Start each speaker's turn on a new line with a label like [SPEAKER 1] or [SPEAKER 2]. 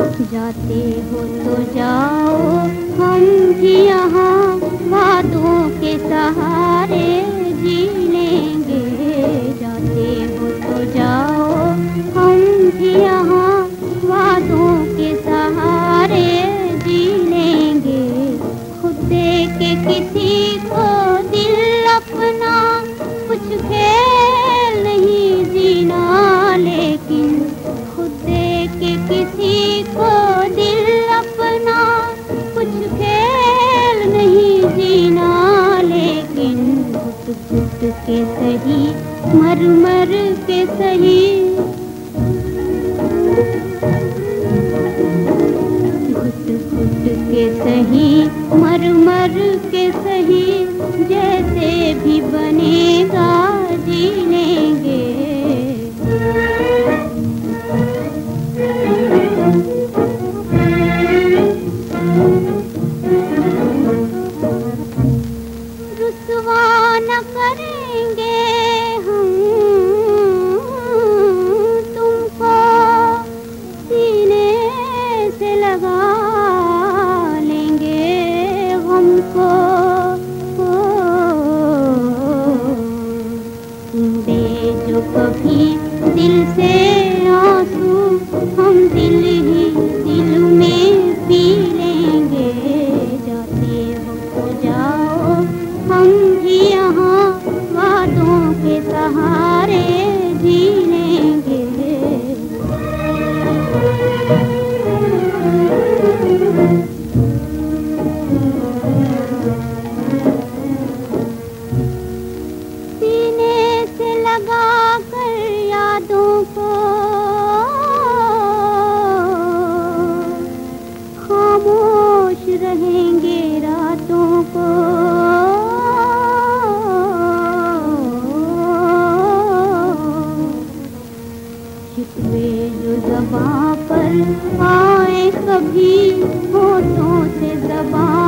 [SPEAKER 1] जाते हो तो जाओ। हम भी यहाँ वादों के सहारे जी लेंगे। जाते हो तो जाओ। हम भी यहाँ वादों के सहारे जी लेंगे। खुद के किसी को घुट गुट के सही मर मर के सही गुट गुट के सही मर मर के सही जैसे भी बनेगा जी करेंगे हम? तुमको से लगा लेंगे हमको। जो कभी दिल से रहेंगे रातों को। शिकवे जो जबां पर आए कभी फ़ोटो से जबां